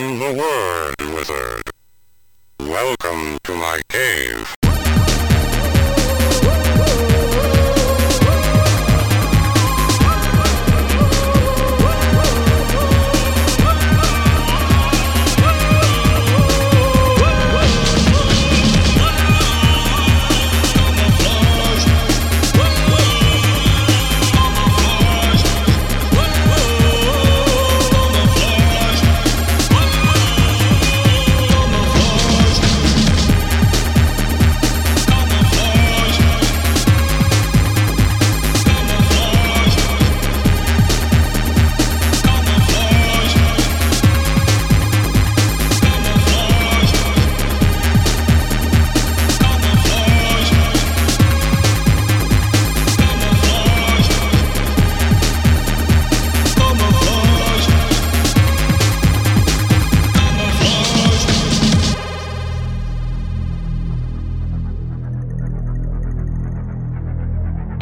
am the Word Wizard. Welcome to my cave.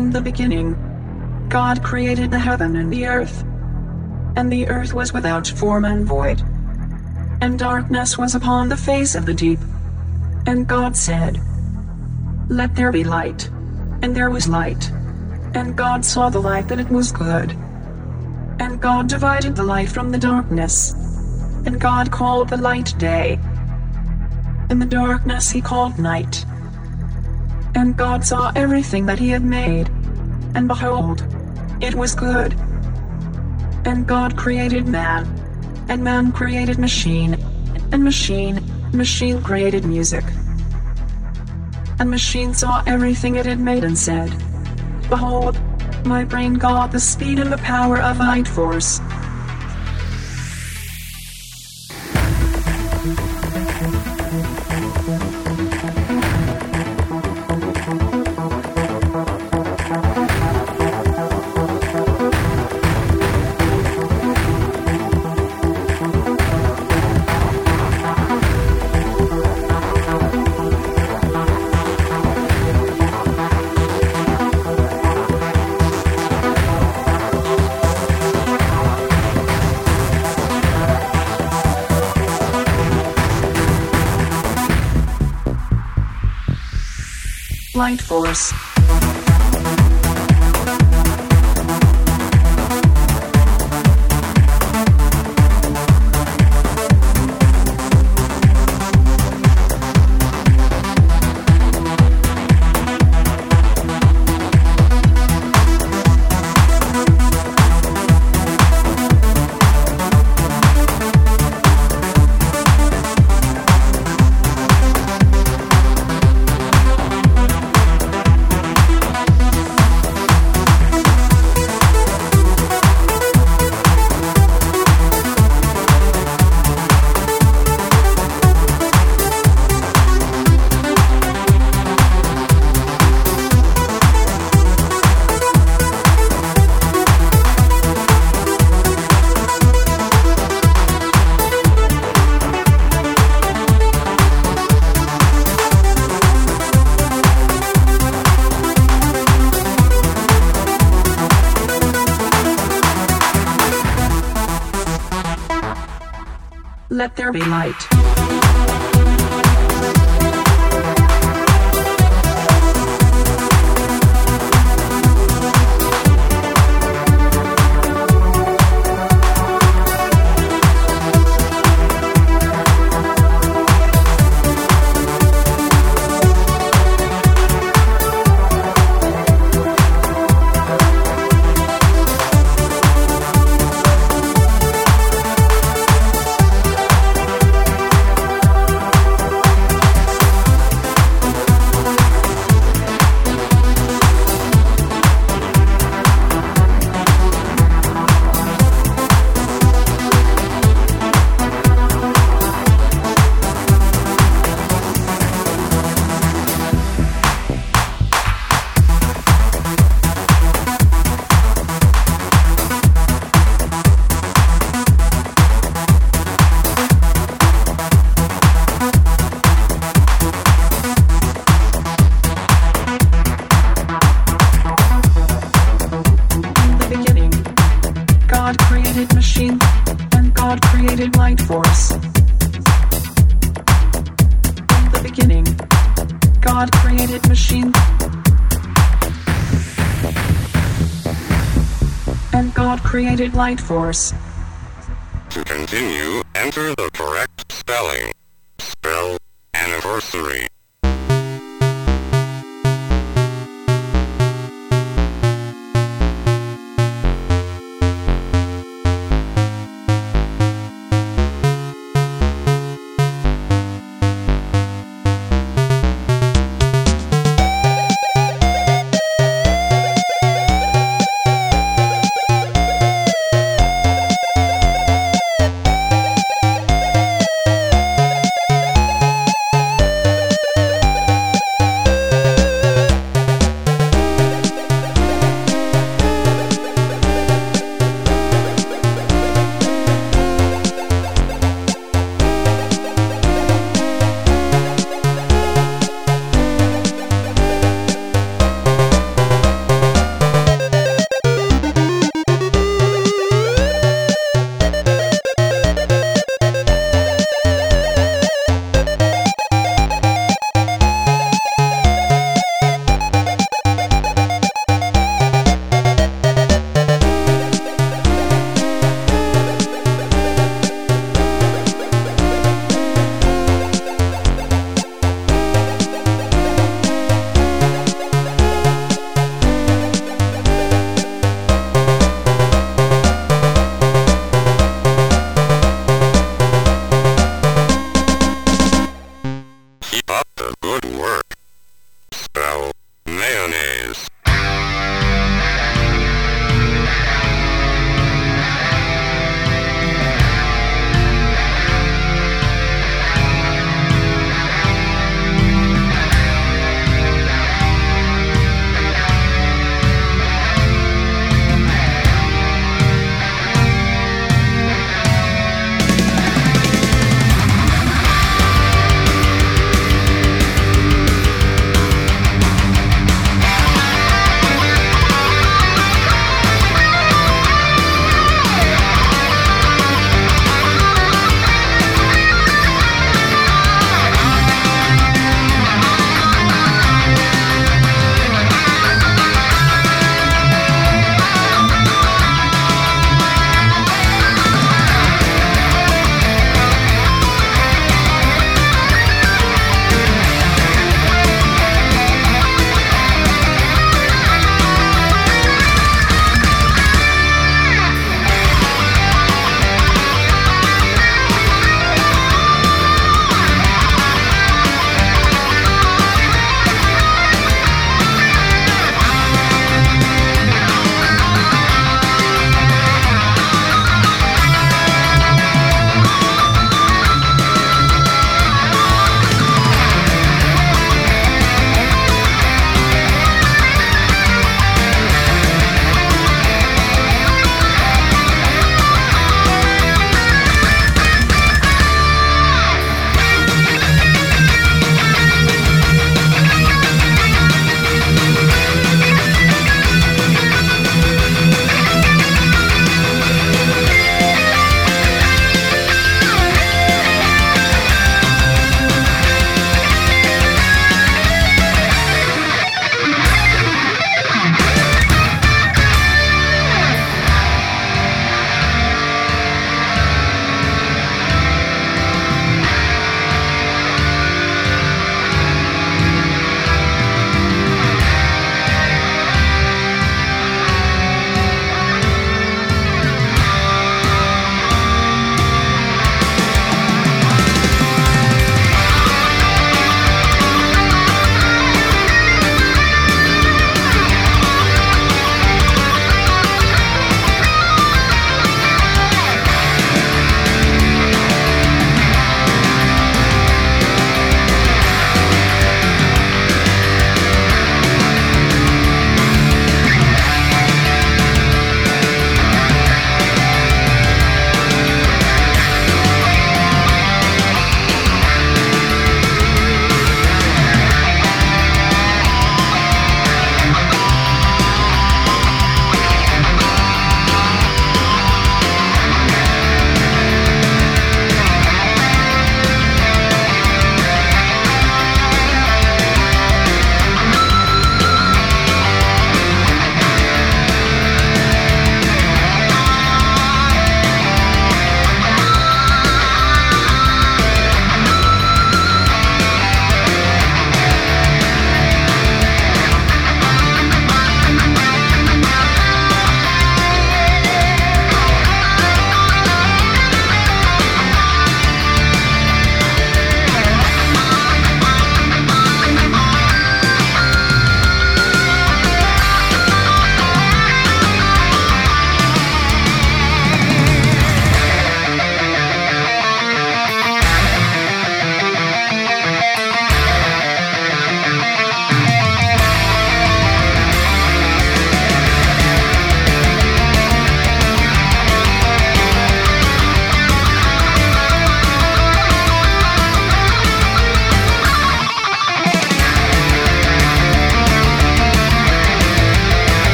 In the beginning, God created the heaven and the earth. And the earth was without form and void. And darkness was upon the face of the deep. And God said, Let there be light. And there was light. And God saw the light that it was good. And God divided the light from the darkness. And God called the light day. And the darkness he called night. And God saw everything that he had made. And behold, it was good. And God created man. And man created machine. And machine, machine created music. And machine saw everything it had made and said, Behold, my brain got the speed and the power of light force. Force. Let there be light. Force.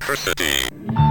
Electricity.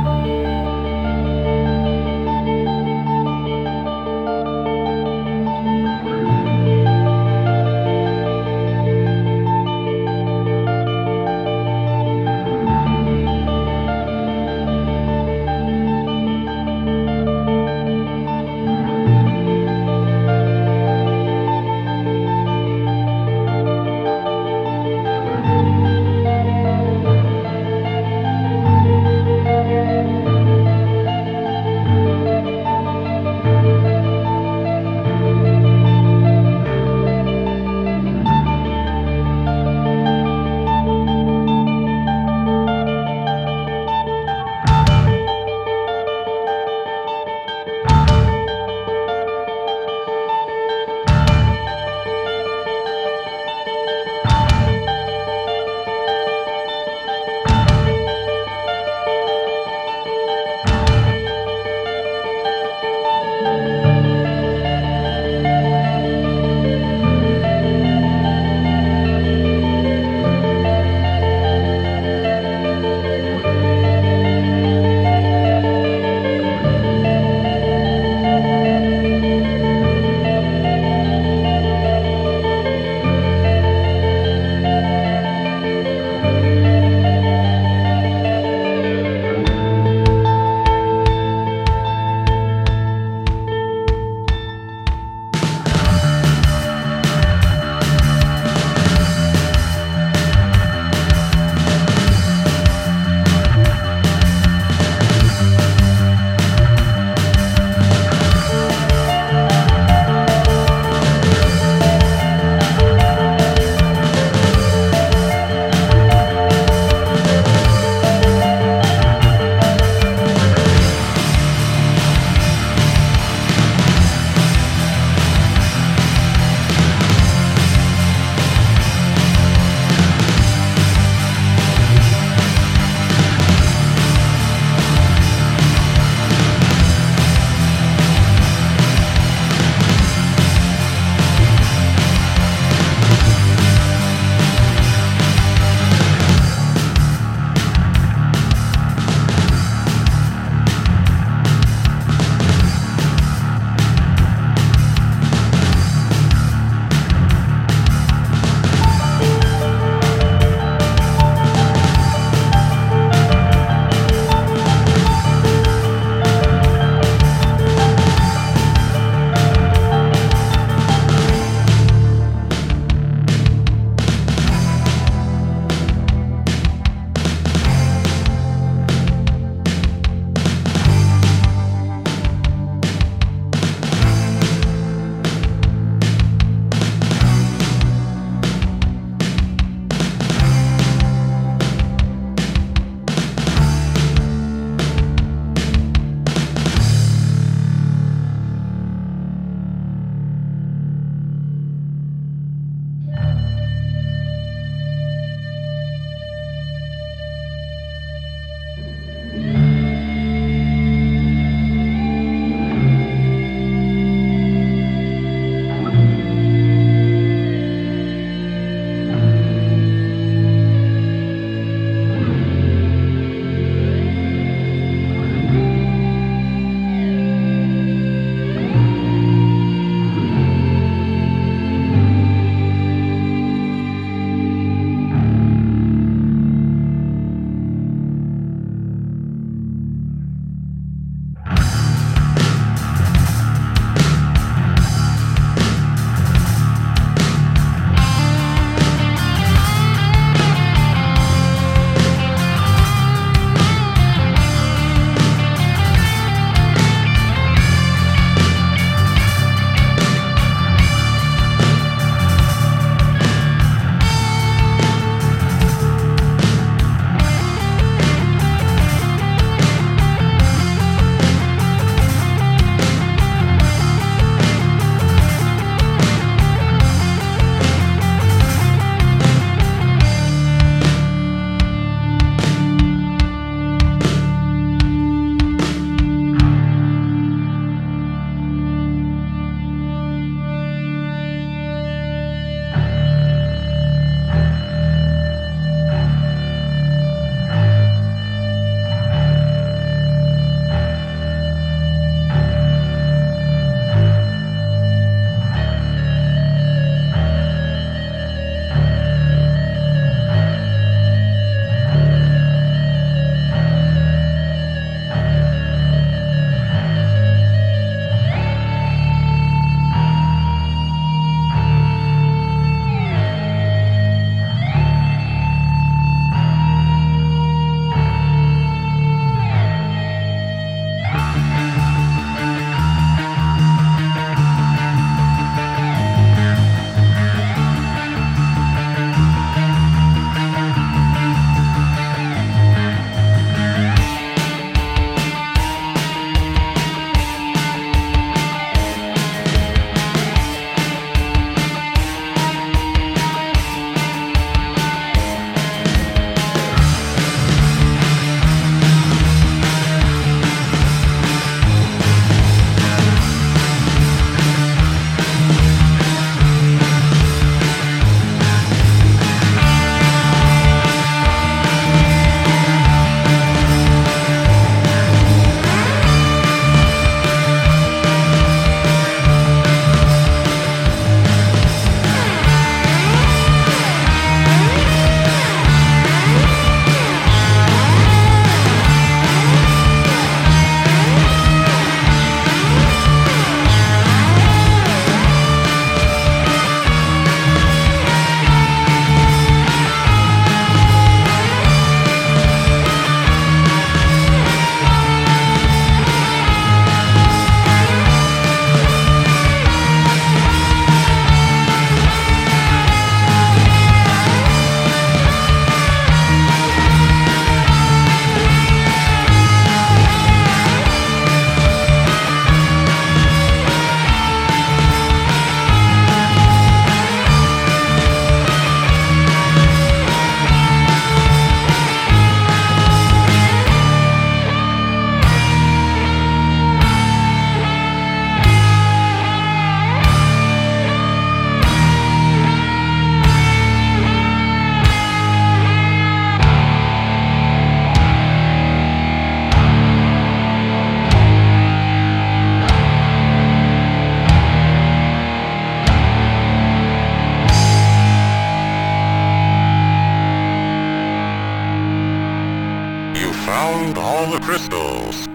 All the crystals.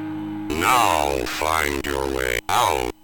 Now find your way out.